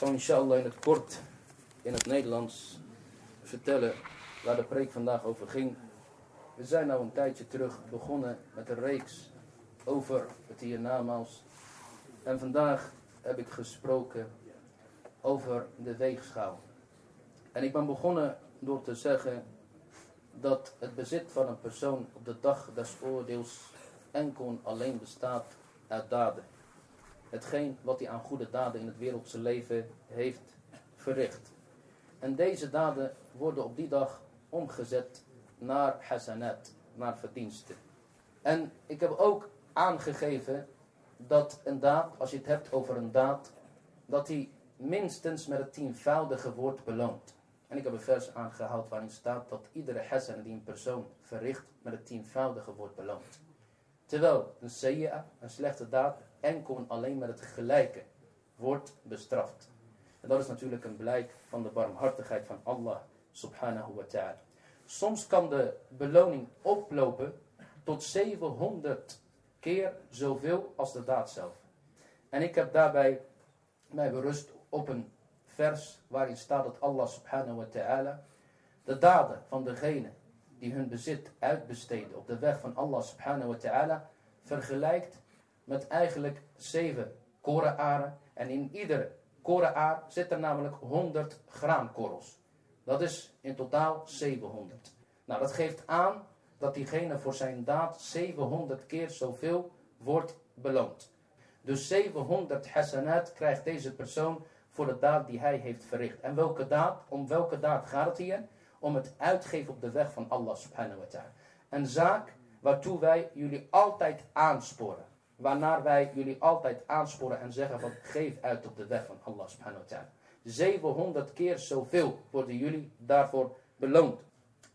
zal inshallah in het kort in het Nederlands vertellen waar de preek vandaag over ging. We zijn nou een tijdje terug begonnen met een reeks over het hiernamaals. En vandaag heb ik gesproken over de weegschaal. En ik ben begonnen door te zeggen dat het bezit van een persoon op de dag des oordeels enkel alleen bestaat uit daden. Hetgeen wat hij aan goede daden in het wereldse leven heeft verricht. En deze daden worden op die dag omgezet naar hasanat, naar verdiensten. En ik heb ook aangegeven dat een daad, als je het hebt over een daad, dat die minstens met het tienvoudige wordt beloond. En ik heb een vers aangehaald waarin staat dat iedere hasan die een persoon verricht met het tienvoudige wordt beloond. Terwijl een sayya, een slechte daad, enkel en alleen met het gelijke wordt bestraft. En dat is natuurlijk een blijk van de barmhartigheid van Allah subhanahu wa ta'ala. Soms kan de beloning oplopen tot 700 keer zoveel als de daad zelf. En ik heb daarbij mij berust op een vers waarin staat dat Allah subhanahu wa ta'ala de daden van degene die hun bezit uitbesteden op de weg van Allah subhanahu wa ta'ala vergelijkt met eigenlijk zeven korenaren. En in iedere korenaar zit er namelijk 100 graankorrels. Dat is in totaal 700. Nou, dat geeft aan dat diegene voor zijn daad 700 keer zoveel wordt beloond. Dus 700 hasanat krijgt deze persoon voor de daad die hij heeft verricht. En welke daad? Om welke daad gaat het hier? Om het uitgeven op de weg van Allah subhanahu wa ta'ala. Een zaak waartoe wij jullie altijd aansporen. Waarnaar wij jullie altijd aansporen en zeggen van geef uit op de weg van Allah subhanahu wa ta'ala. 700 keer zoveel worden jullie daarvoor beloond.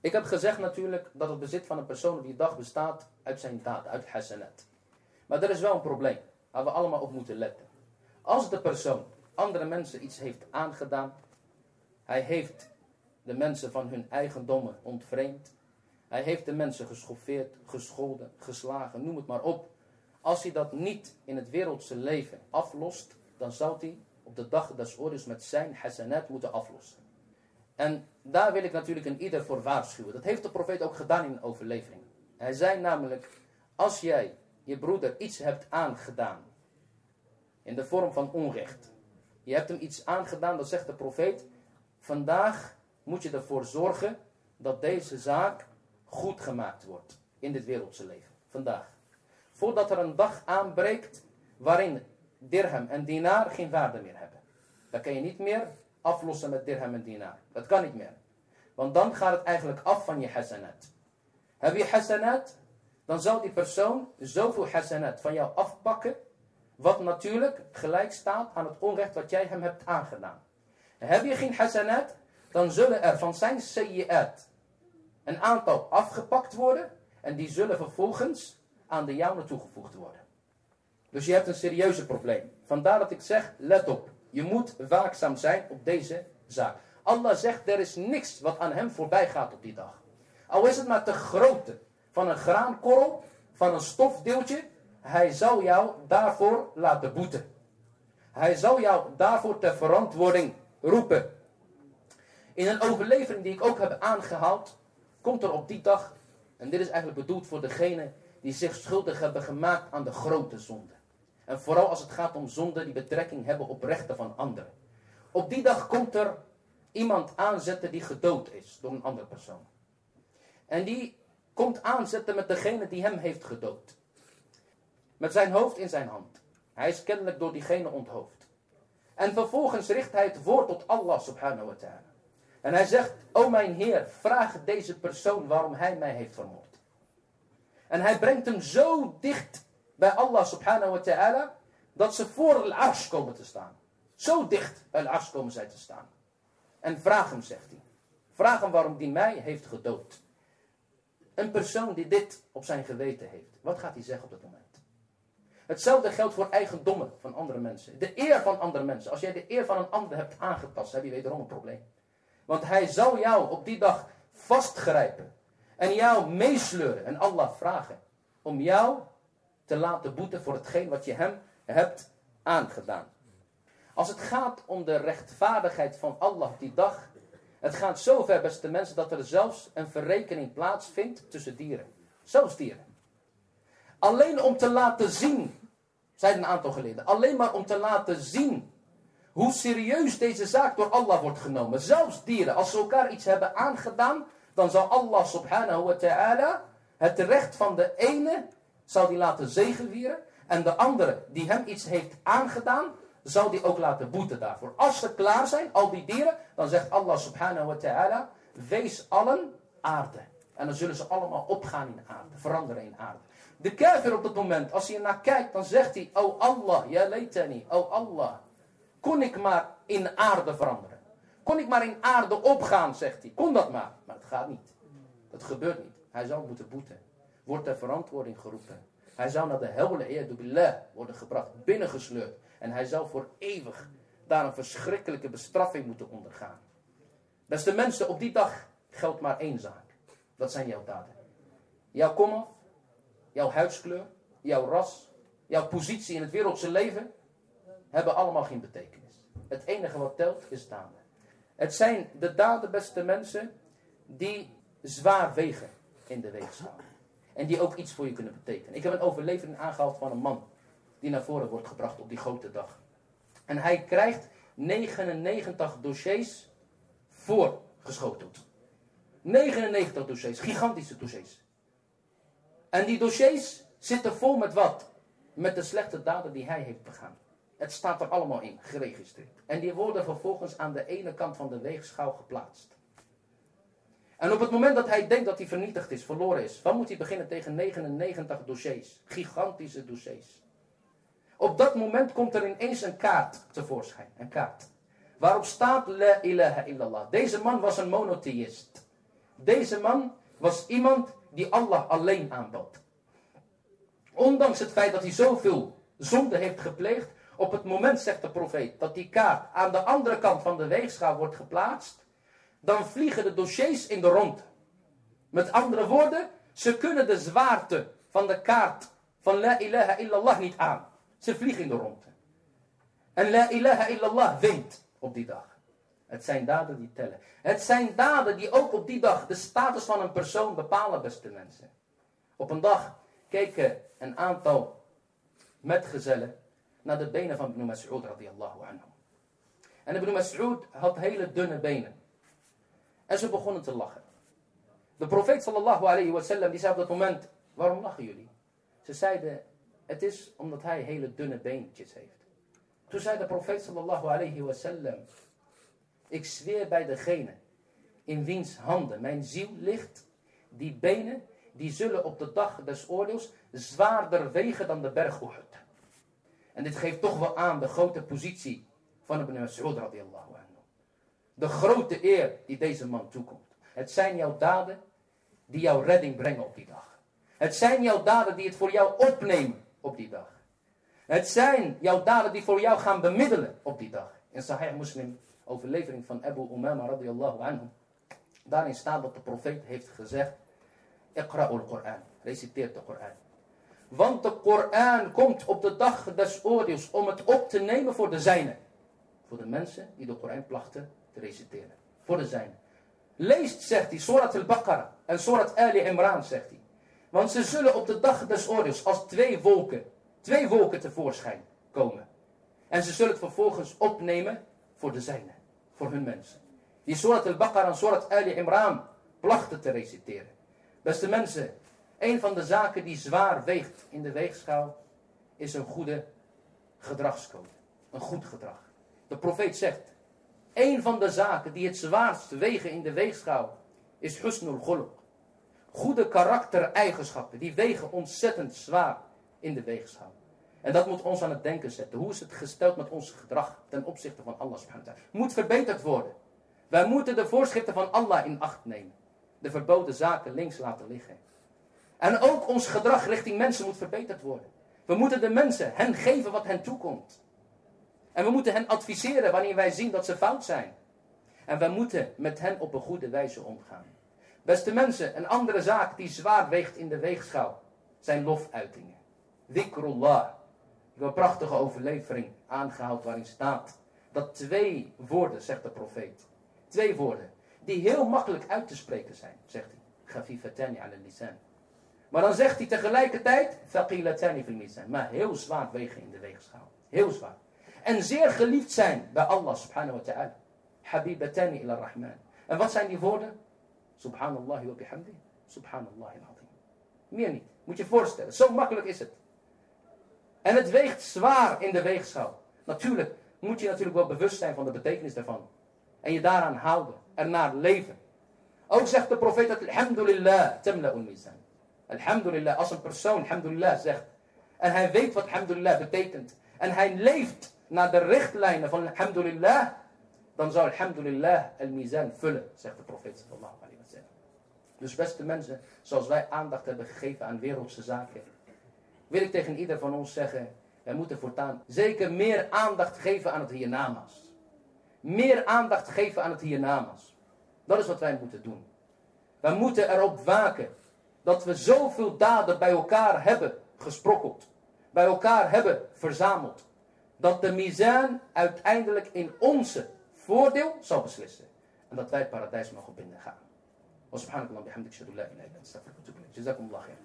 Ik heb gezegd natuurlijk dat het bezit van een persoon die dag bestaat uit zijn daad, uit hasanat. Maar er is wel een probleem waar we allemaal op moeten letten. Als de persoon andere mensen iets heeft aangedaan, hij heeft de mensen van hun eigendommen ontvreemd, hij heeft de mensen geschoffeerd, gescholden, geslagen, noem het maar op. Als hij dat niet in het wereldse leven aflost, dan zou hij op de dag des oordeels met zijn hasanat moeten aflossen. En daar wil ik natuurlijk een ieder voor waarschuwen. Dat heeft de profeet ook gedaan in overlevering. Hij zei namelijk, als jij je broeder iets hebt aangedaan, in de vorm van onrecht. Je hebt hem iets aangedaan, dan zegt de profeet, vandaag moet je ervoor zorgen dat deze zaak goed gemaakt wordt in dit wereldse leven. Vandaag. Voordat er een dag aanbreekt waarin dirham en dinar geen waarde meer hebben. Dan kan je niet meer aflossen met dirham en dinar. Dat kan niet meer. Want dan gaat het eigenlijk af van je hasanat. Heb je hasanat, dan zal die persoon zoveel hasanat van jou afpakken, wat natuurlijk gelijk staat aan het onrecht wat jij hem hebt aangedaan. Heb je geen hasanat, dan zullen er van zijn sayyi'at een aantal afgepakt worden en die zullen vervolgens aan de jouwe toegevoegd worden. Dus je hebt een serieuze probleem. Vandaar dat ik zeg, let op. Je moet waakzaam zijn op deze zaak. Allah zegt, er is niks wat aan hem voorbij gaat op die dag. Al is het maar te grootte van een graankorrel, van een stofdeeltje. Hij zal jou daarvoor laten boeten. Hij zal jou daarvoor ter verantwoording roepen. In een overlevering die ik ook heb aangehaald, komt er op die dag, en dit is eigenlijk bedoeld voor degene die zich schuldig hebben gemaakt aan de grote zonde. En vooral als het gaat om zonden die betrekking hebben op rechten van anderen. Op die dag komt er iemand aanzetten die gedood is door een andere persoon. En die komt aanzetten met degene die hem heeft gedood. Met zijn hoofd in zijn hand. Hij is kennelijk door diegene onthoofd. En vervolgens richt hij het woord tot Allah subhanahu wa ta'ala. En hij zegt, o mijn Heer, vraag deze persoon waarom hij mij heeft vermoord. En hij brengt hem zo dicht bij Allah subhanahu wa ta'ala, dat ze voor al-arsh komen te staan. Zo dicht bij al-arsh komen zij te staan. En vraag hem, zegt hij. Vraag hem waarom die mij heeft gedood. Een persoon die dit op zijn geweten heeft, wat gaat hij zeggen op dat moment? Hetzelfde geldt voor eigendommen van andere mensen. De eer van andere mensen. Als jij de eer van een ander hebt aangetast, heb je wederom een probleem. Want hij zal jou op die dag vastgrijpen. En jou meesleuren en Allah vragen. Om jou te laten boeten voor hetgeen wat je hem hebt aangedaan. Als het gaat om de rechtvaardigheid van Allah die dag. Het gaat zover, beste mensen, dat er zelfs een verrekening plaatsvindt tussen dieren. Zelfs dieren. Alleen om te laten zien, zijn een aantal geleden, alleen maar om te laten zien hoe serieus deze zaak door Allah wordt genomen. Zelfs dieren, als ze elkaar iets hebben aangedaan, dan zal Allah subhanahu wa ta'ala het recht van de ene zal die laten zegenvieren. En de andere die hem iets heeft aangedaan, zal die ook laten boeten daarvoor. Als ze klaar zijn, al die dieren, dan zegt Allah subhanahu wa ta'ala, wees allen aarde. En dan zullen ze allemaal opgaan in aarde, veranderen in aarde. De kafir op dat moment, als hij ernaar kijkt, dan zegt hij, oh Allah, ya laytani, oh Allah. Kon ik maar in aarde veranderen. Kon ik maar in aarde opgaan, zegt hij. Kon dat maar. Maar het gaat niet. Dat gebeurt niet. Hij zou moeten boeten. Wordt ter verantwoording geroepen. Hij zou naar de hel billah worden gebracht, binnengesleurd. En hij zou voor eeuwig daar een verschrikkelijke bestraffing moeten ondergaan. Beste mensen, op die dag geldt maar één zaak. Dat zijn jouw daden. Jouw komaf, jouw huidskleur, jouw ras, jouw positie in het wereldse leven hebben allemaal geen betekenis. Het enige wat telt is daden. Het zijn de daden, beste mensen, die zwaar wegen in de weegschaal. En die ook iets voor je kunnen betekenen. Ik heb een overlevering aangehaald van een man die naar voren wordt gebracht op die grote dag. En hij krijgt 99 dossiers voorgeschoteld. 99 dossiers, gigantische dossiers. En die dossiers zitten vol met wat? Met de slechte daden die hij heeft begaan. Het staat er allemaal in, geregistreerd. En die worden vervolgens aan de ene kant van de weegschaal geplaatst. En op het moment dat hij denkt dat hij vernietigd is, verloren is, dan moet hij beginnen tegen 99 dossiers. Gigantische dossiers. Op dat moment komt er ineens een kaart tevoorschijn. Een kaart. Waarop staat La ilaha illallah. Deze man was een monotheïst. Deze man was iemand die Allah alleen aanbod. Ondanks het feit dat hij zoveel zonde heeft gepleegd. Op het moment, zegt de profeet, dat die kaart aan de andere kant van de weegschaal wordt geplaatst. Dan vliegen de dossiers in de rond. Met andere woorden, ze kunnen de zwaarte van de kaart van La ilaha illallah niet aan. Ze vliegen in de rondte. En la ilaha illallah wint op die dag. Het zijn daden die tellen. Het zijn daden die ook op die dag de status van een persoon bepalen, beste mensen. Op een dag keken een aantal metgezellen naar de benen van Ibn Mas'ud radiyallahu anhu. En Ibn Mas'ud had hele dunne benen. En ze begonnen te lachen. De profeet sallallahu alayhi wa sallam die zei op dat moment, waarom lachen jullie? Ze zeiden, het is omdat hij hele dunne beentjes heeft. Toen zei de profeet sallallahu alayhi wa sallam. Ik zweer bij degene in wiens handen mijn ziel ligt. Die benen die zullen op de dag des oordeels zwaarder wegen dan de berg Uhud. En dit geeft toch wel aan de grote positie van Ibn Mas'ud radiyallahu anhu. De grote eer die deze man toekomt. Het zijn jouw daden die jouw redding brengen op die dag. Het zijn jouw daden die het voor jou opnemen op die dag. Het zijn jouw daden die voor jou gaan bemiddelen op die dag. In Sahih Muslim, overlevering van Abu Umama radiyallahu anhu. Daarin staat dat de profeet heeft gezegd, Iqra'ul Qur'an, reciteert de Qur'an. Want de Koran komt op de dag des oordeels om het op te nemen voor de zijnen. Voor de mensen die de Koran plachten te reciteren. Voor de zijnen. Leest, zegt hij, Surat al-Baqarah en Surat Ali Imran, zegt hij. Want ze zullen op de dag des oordeels als twee wolken, twee wolken tevoorschijn komen. En ze zullen het vervolgens opnemen voor de zijnen, voor hun mensen. Die Surat al-Baqarah en Surat Ali Imran plachten te reciteren. Beste mensen, een van de zaken die zwaar weegt in de weegschaal is een goede gedragscode. Een goed gedrag. De profeet zegt, een van de zaken die het zwaarst wegen in de weegschaal is husnul khuluq goede karaktereigenschappen, die wegen ontzettend zwaar in de weegschaal. En dat moet ons aan het denken zetten. Hoe is het gesteld met ons gedrag ten opzichte van Allah subhanahu wa ta'ala? Moet verbeterd worden. Wij moeten de voorschriften van Allah in acht nemen. De verboden zaken links laten liggen. En ook ons gedrag richting mensen moet verbeterd worden. We moeten de mensen hen geven wat hen toekomt. En we moeten hen adviseren wanneer wij zien dat ze fout zijn. En we moeten met hen op een goede wijze omgaan. Beste mensen, een andere zaak die zwaar weegt in de weegschaal zijn lofuitingen. Dhikrullah. Ik heb een prachtige overlevering aangehaald waarin staat dat twee woorden, zegt de profeet. Twee woorden. Die heel makkelijk uit te spreken zijn, zegt hij. Khafifatani ala lisan. Maar dan zegt hij tegelijkertijd. Maar heel zwaar wegen in de weegschaal. Heel zwaar. En zeer geliefd zijn bij Allah subhanahu wa ta'ala. Habibatani ila rahman. En wat zijn die woorden? Subhanallah wa bihamdi. Subhanallah al-azim. Meer niet. Moet je je voorstellen. Zo makkelijk is het. En het weegt zwaar in de weegschaal. Natuurlijk moet je natuurlijk wel bewust zijn van de betekenis daarvan. En je daaraan houden. Ernaar leven. Ook zegt de profeet dat alhamdulillah tamla'ul mizan. Alhamdulillah, als een persoon alhamdulillah zegt. En hij weet wat alhamdulillah betekent. En hij leeft naar de richtlijnen van alhamdulillah. Dan zou alhamdulillah al-mizan vullen, zegt de profeet. Dus beste mensen, zoals wij aandacht hebben gegeven aan wereldse zaken. Wil ik tegen ieder van ons zeggen, wij moeten voortaan zeker meer aandacht geven aan het hiernamaals. Meer aandacht geven aan het hiernamaals. Dat is wat wij moeten doen. Wij moeten erop waken dat we zoveel daden bij elkaar hebben gesprokkeld. Bij elkaar hebben verzameld. Dat de mizaan uiteindelijk in onze voordeel zal beslissen. En dat wij het paradijs mogen binnengaan. Wa subhanakallah bihamdik shadu la astaghfiruka wa ilayk. Jazakumullah khair.